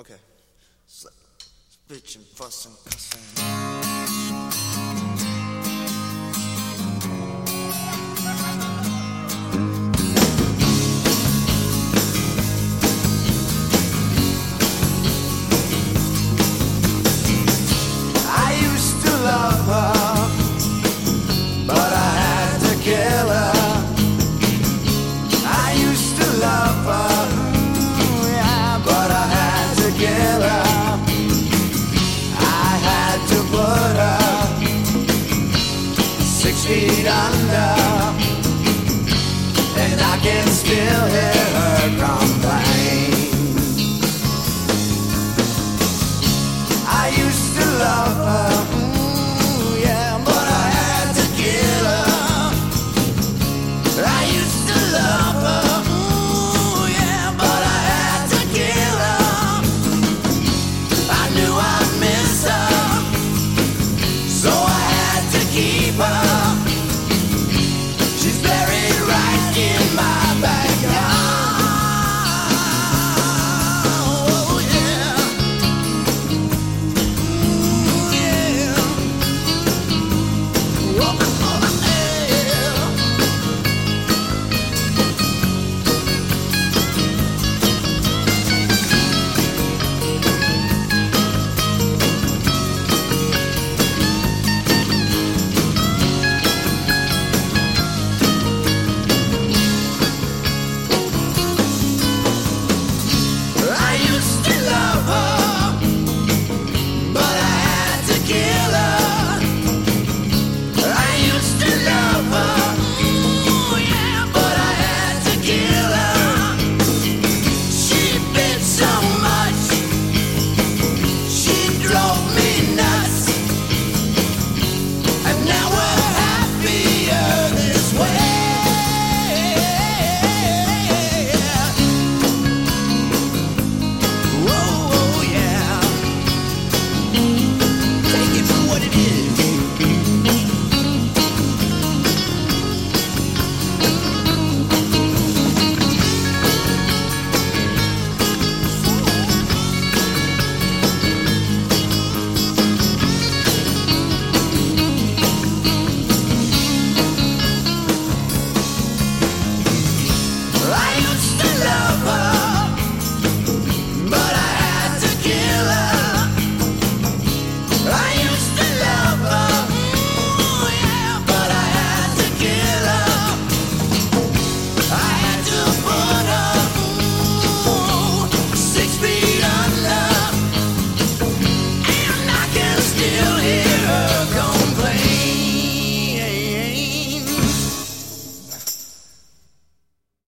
Okay. Slip, bitchin', fussin', cussin'. I used to love her, but I had to kill her. six feet under, and I can still hear her complain. I used to love her, mm, yeah, but I had to kill her. I used to love her. Mm, yeah, but I had to kill her. I knew I'd her, so I had to keep her.